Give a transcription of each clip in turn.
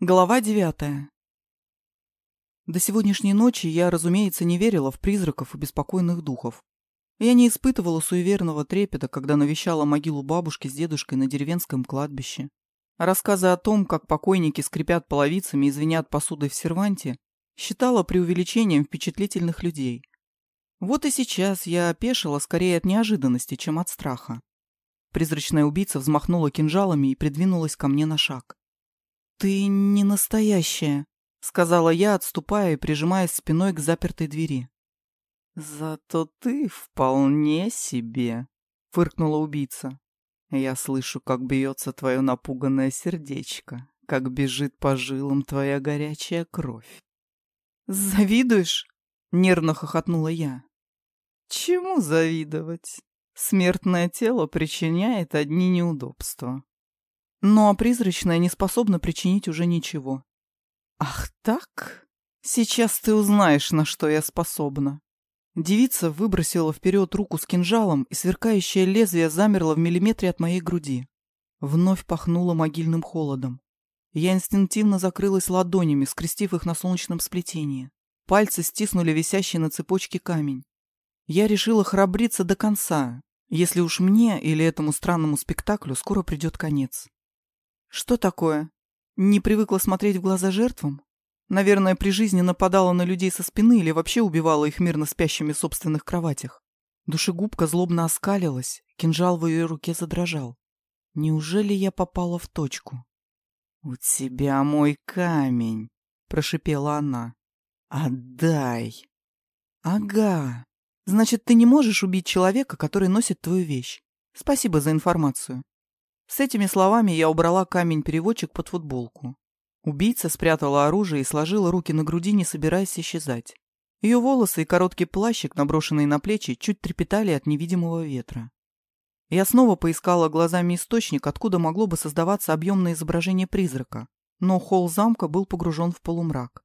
Глава девятая. До сегодняшней ночи я, разумеется, не верила в призраков и беспокойных духов. Я не испытывала суеверного трепета, когда навещала могилу бабушки с дедушкой на деревенском кладбище. Рассказы о том, как покойники скрипят половицами и звенят посудой в серванте, считала преувеличением впечатлительных людей. Вот и сейчас я опешила скорее от неожиданности, чем от страха. Призрачная убийца взмахнула кинжалами и придвинулась ко мне на шаг. «Ты не настоящая», — сказала я, отступая и прижимаясь спиной к запертой двери. «Зато ты вполне себе», — фыркнула убийца. «Я слышу, как бьется твое напуганное сердечко, как бежит по жилам твоя горячая кровь». «Завидуешь?» — нервно хохотнула я. «Чему завидовать? Смертное тело причиняет одни неудобства. Ну а призрачная не способна причинить уже ничего. Ах так? Сейчас ты узнаешь, на что я способна. Девица выбросила вперед руку с кинжалом, и сверкающее лезвие замерло в миллиметре от моей груди. Вновь пахнуло могильным холодом. Я инстинктивно закрылась ладонями, скрестив их на солнечном сплетении. Пальцы стиснули висящий на цепочке камень. Я решила храбриться до конца, если уж мне или этому странному спектаклю скоро придет конец. Что такое? Не привыкла смотреть в глаза жертвам? Наверное, при жизни нападала на людей со спины или вообще убивала их мирно спящими в собственных кроватях. Душегубка злобно оскалилась, кинжал в ее руке задрожал. Неужели я попала в точку? «У тебя мой камень», — прошипела она. «Отдай». «Ага. Значит, ты не можешь убить человека, который носит твою вещь. Спасибо за информацию. С этими словами я убрала камень-переводчик под футболку. Убийца спрятала оружие и сложила руки на груди, не собираясь исчезать. Ее волосы и короткий плащик, наброшенный на плечи, чуть трепетали от невидимого ветра. Я снова поискала глазами источник, откуда могло бы создаваться объемное изображение призрака, но холл замка был погружен в полумрак.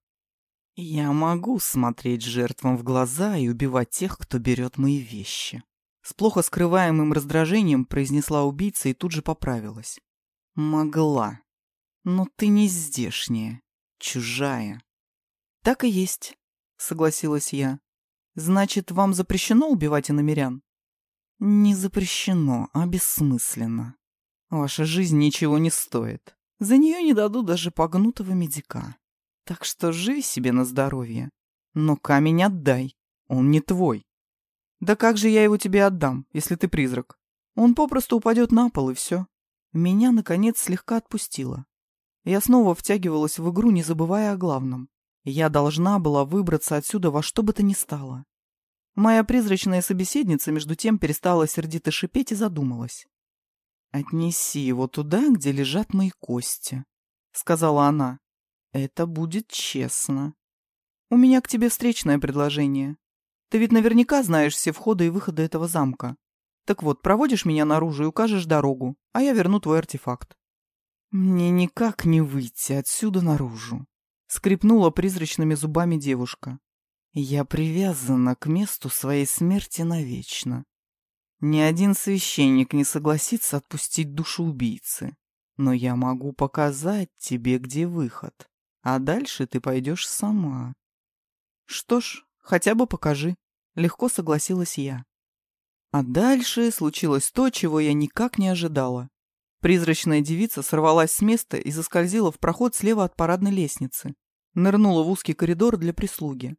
«Я могу смотреть жертвам в глаза и убивать тех, кто берет мои вещи», с плохо скрываемым раздражением произнесла убийца и тут же поправилась. «Могла. Но ты не здешняя, чужая». «Так и есть», — согласилась я. «Значит, вам запрещено убивать иномерян?» «Не запрещено, а бессмысленно. Ваша жизнь ничего не стоит. За нее не дадут даже погнутого медика. Так что живи себе на здоровье. Но камень отдай, он не твой. Да как же я его тебе отдам, если ты призрак? Он попросту упадет на пол, и все. Меня, наконец, слегка отпустило. Я снова втягивалась в игру, не забывая о главном. Я должна была выбраться отсюда во что бы то ни стало. Моя призрачная собеседница, между тем, перестала сердито шипеть и задумалась. «Отнеси его туда, где лежат мои кости», — сказала она. «Это будет честно». «У меня к тебе встречное предложение», ты ведь наверняка знаешь все входы и выходы этого замка. Так вот, проводишь меня наружу и укажешь дорогу, а я верну твой артефакт. Мне никак не выйти отсюда наружу, скрипнула призрачными зубами девушка. Я привязана к месту своей смерти навечно. Ни один священник не согласится отпустить душу убийцы. Но я могу показать тебе, где выход. А дальше ты пойдешь сама. Что ж, Хотя бы покажи. Легко согласилась я. А дальше случилось то, чего я никак не ожидала. Призрачная девица сорвалась с места и заскользила в проход слева от парадной лестницы. Нырнула в узкий коридор для прислуги.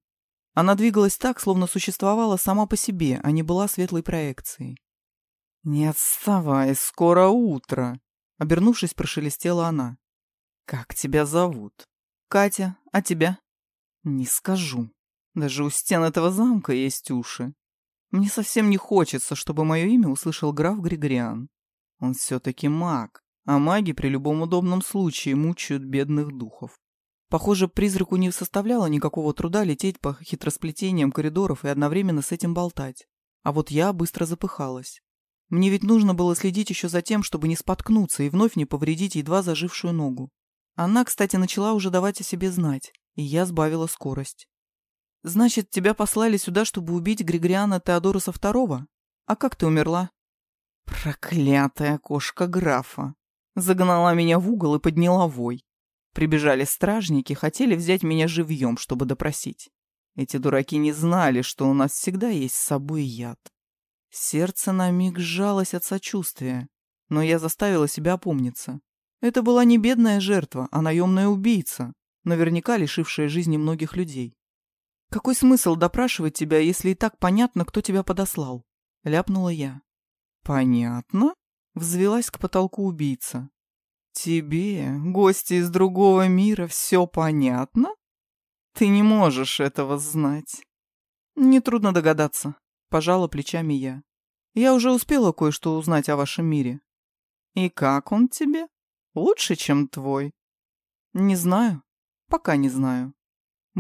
Она двигалась так, словно существовала сама по себе, а не была светлой проекцией. «Не отставай, скоро утро!» Обернувшись, прошелестела она. «Как тебя зовут?» «Катя, а тебя?» «Не скажу», даже у стен этого замка есть уши. Мне совсем не хочется, чтобы мое имя услышал граф Григориан. Он все-таки маг, а маги при любом удобном случае мучают бедных духов. Похоже, призраку не составляло никакого труда лететь по хитросплетениям коридоров и одновременно с этим болтать. А вот я быстро запыхалась. Мне ведь нужно было следить еще за тем, чтобы не споткнуться и вновь не повредить едва зажившую ногу. Она, кстати, начала уже давать о себе знать, и я сбавила скорость. Значит, тебя послали сюда, чтобы убить Григориана Теодоруса II? А как ты умерла? Проклятая кошка графа. Загнала меня в угол и подняла вой. Прибежали стражники, хотели взять меня живьем, чтобы допросить. Эти дураки не знали, что у нас всегда есть с собой яд. Сердце на миг сжалось от сочувствия, но я заставила себя опомниться. Это была не бедная жертва, а наемная убийца, наверняка лишившая жизни многих людей. «Какой смысл допрашивать тебя, если и так понятно, кто тебя подослал?» — ляпнула я. «Понятно?» — взвелась к потолку убийца. «Тебе, гости из другого мира, все понятно? Ты не можешь этого знать». «Нетрудно догадаться», — пожала плечами я. «Я уже успела кое-что узнать о вашем мире». «И как он тебе? Лучше, чем твой?» «Не знаю. Пока не знаю».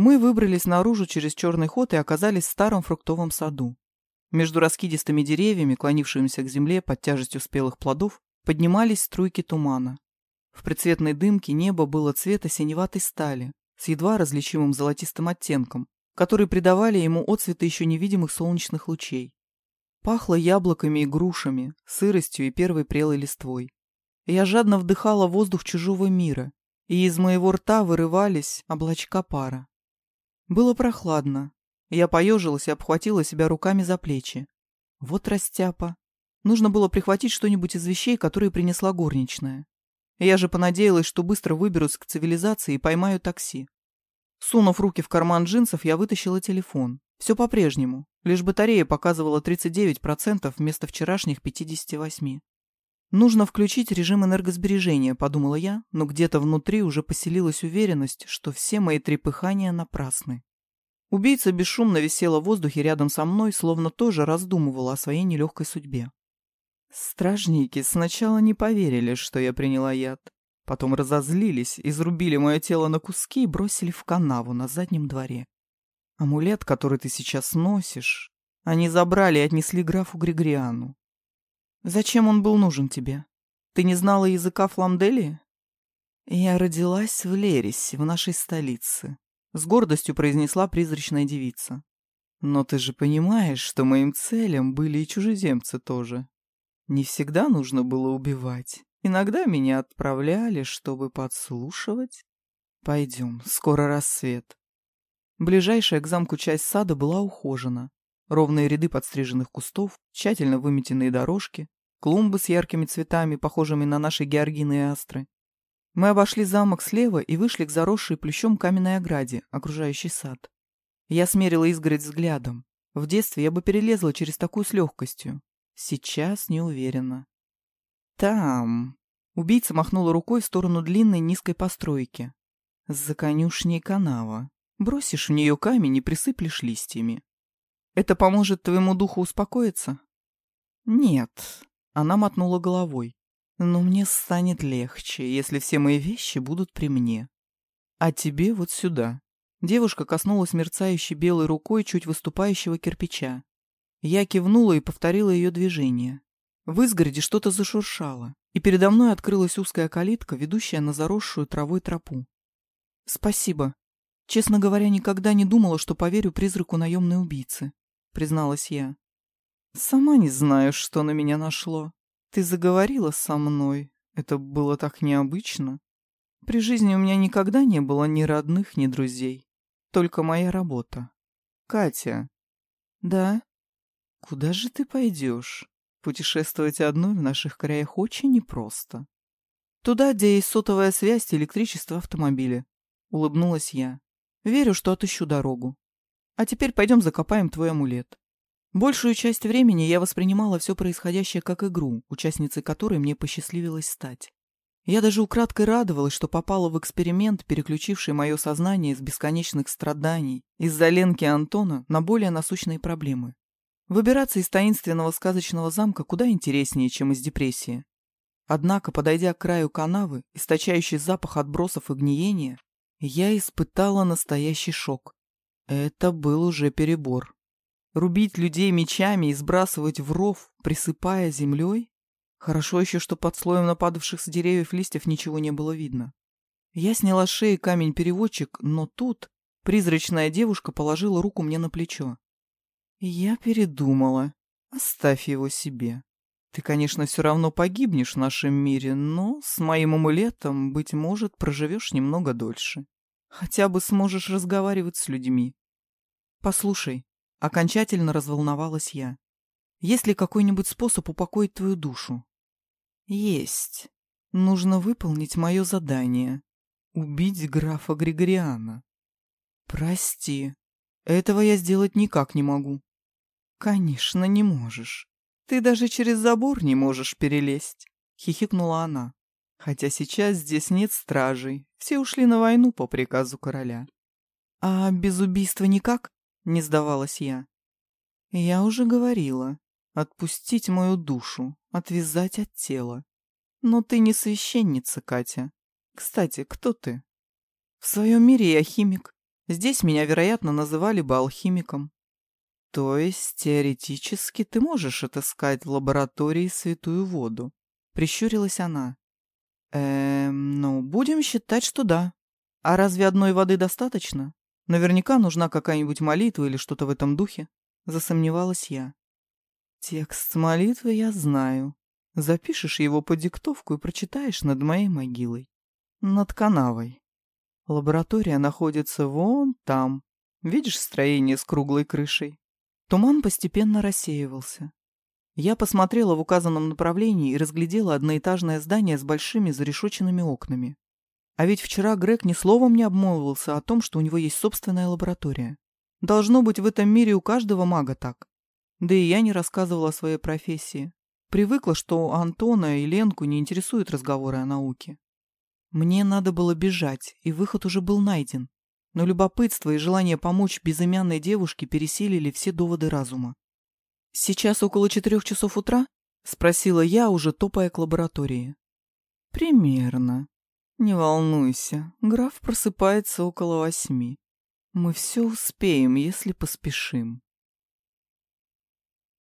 Мы выбрались наружу через черный ход и оказались в старом фруктовом саду. Между раскидистыми деревьями, клонившимися к земле под тяжестью спелых плодов, поднимались струйки тумана. В предцветной дымке небо было цвета синеватой стали, с едва различимым золотистым оттенком, которые придавали ему отцветы еще невидимых солнечных лучей. Пахло яблоками и грушами, сыростью и первой прелой листвой. Я жадно вдыхала воздух чужого мира, и из моего рта вырывались облачка пара. Было прохладно. Я поежилась и обхватила себя руками за плечи. Вот растяпа. Нужно было прихватить что-нибудь из вещей, которые принесла горничная. Я же понадеялась, что быстро выберусь к цивилизации и поймаю такси. Сунув руки в карман джинсов, я вытащила телефон. Все по-прежнему, лишь батарея показывала 39% вместо вчерашних 58%. Нужно включить режим энергосбережения, подумала я, но где-то внутри уже поселилась уверенность, что все мои трепыхания напрасны. Убийца бесшумно висела в воздухе рядом со мной, словно тоже раздумывала о своей нелегкой судьбе. Стражники сначала не поверили, что я приняла яд. Потом разозлились, изрубили мое тело на куски и бросили в канаву на заднем дворе. Амулет, который ты сейчас носишь, они забрали и отнесли графу Григориану. Зачем он был нужен тебе? Ты не знала языка Фламделии? Я родилась в Лерисе, в нашей столице. С гордостью произнесла призрачная девица. Но ты же понимаешь, что моим целям были и чужеземцы тоже. Не всегда нужно было убивать. Иногда меня отправляли, чтобы подслушивать. Пойдем, скоро рассвет. Ближайшая к замку часть сада была ухожена. Ровные ряды подстриженных кустов, тщательно выметенные дорожки, клумбы с яркими цветами, похожими на наши георгины и астры. Мы обошли замок слева и вышли к заросшей плющом каменной ограде, окружающей сад. Я смерила изгородь взглядом. В детстве я бы перелезла через такую с легкостью. Сейчас не уверена. Там. Убийца махнула рукой в сторону длинной низкой постройки. За конюшней канава. Бросишь в нее камень и присыплешь листьями. Это поможет твоему духу успокоиться? Нет. Она мотнула головой. Но мне станет легче, если все мои вещи будут при мне. А тебе вот сюда. Девушка коснулась мерцающей белой рукой чуть выступающего кирпича. Я кивнула и повторила ее движение. В изгороде что-то зашуршало, и передо мной открылась узкая калитка, ведущая на заросшую травой тропу. «Спасибо. Честно говоря, никогда не думала, что поверю призраку наемной убийцы», — призналась я. «Сама не знаю, что на меня нашло. Ты заговорила со мной. Это было так необычно. При жизни у меня никогда не было ни родных, ни друзей. Только моя работа. Катя». «Да?» Куда же ты пойдешь? Путешествовать одной в наших краях очень непросто. Туда, где есть сотовая связь и электричество автомобиля. Улыбнулась я. Верю, что отыщу дорогу. А теперь пойдем закопаем твой амулет. Большую часть времени я воспринимала все происходящее как игру, участницей которой мне посчастливилось стать. Я даже украдкой радовалась, что попала в эксперимент, переключивший мое сознание из бесконечных страданий из-за Ленки Антона на более насущные проблемы. Выбираться из таинственного сказочного замка куда интереснее, чем из депрессии. Однако, подойдя к краю канавы, источающий запах отбросов и гниения, я испытала настоящий шок. Это был уже перебор. Рубить людей мечами и сбрасывать в ров, присыпая землей? Хорошо еще, что под слоем нападавших с деревьев листьев ничего не было видно. Я сняла с шеи камень-переводчик, но тут призрачная девушка положила руку мне на плечо. Я передумала. Оставь его себе. Ты, конечно, все равно погибнешь в нашем мире, но с моим амулетом, быть может, проживешь немного дольше. Хотя бы сможешь разговаривать с людьми. Послушай, окончательно разволновалась я. Есть ли какой-нибудь способ упокоить твою душу? Есть. Нужно выполнить мое задание. Убить графа Григориана. Прости, этого я сделать никак не могу. Конечно, не можешь. Ты даже через забор не можешь перелезть, хихикнула она. Хотя сейчас здесь нет стражей, все ушли на войну по приказу короля. А без убийства никак? Не сдавалась я. Я уже говорила. Отпустить мою душу, отвязать от тела. Но ты не священница, Катя. Кстати, кто ты? В своем мире я химик. Здесь меня, вероятно, называли бы алхимиком. То есть, теоретически, ты можешь отыскать в лаборатории святую воду. Прищурилась она. Эм, ну, будем считать, что да. А разве одной воды достаточно? Наверняка нужна какая-нибудь молитва или что-то в этом духе. Засомневалась я. Текст молитвы я знаю. Запишешь его по диктовку и прочитаешь над моей могилой. Над канавой. Лаборатория находится вон там. Видишь строение с круглой крышей? Туман постепенно рассеивался. Я посмотрела в указанном направлении и разглядела одноэтажное здание с большими зарешоченными окнами. А ведь вчера Грег ни словом не обмолвился о том, что у него есть собственная лаборатория. Должно быть, в этом мире у каждого мага так. Да и я не рассказывала о своей профессии. Привыкла, что Антона и Ленку не интересуют разговоры о науке. Мне надо было бежать, и выход уже был найден. Но любопытство и желание помочь безымянной девушке пересилили все доводы разума. «Сейчас около четырех часов утра?» — спросила я, уже топая к лаборатории. «Примерно. Не волнуйся, граф просыпается около восьми. Мы все успеем, если поспешим».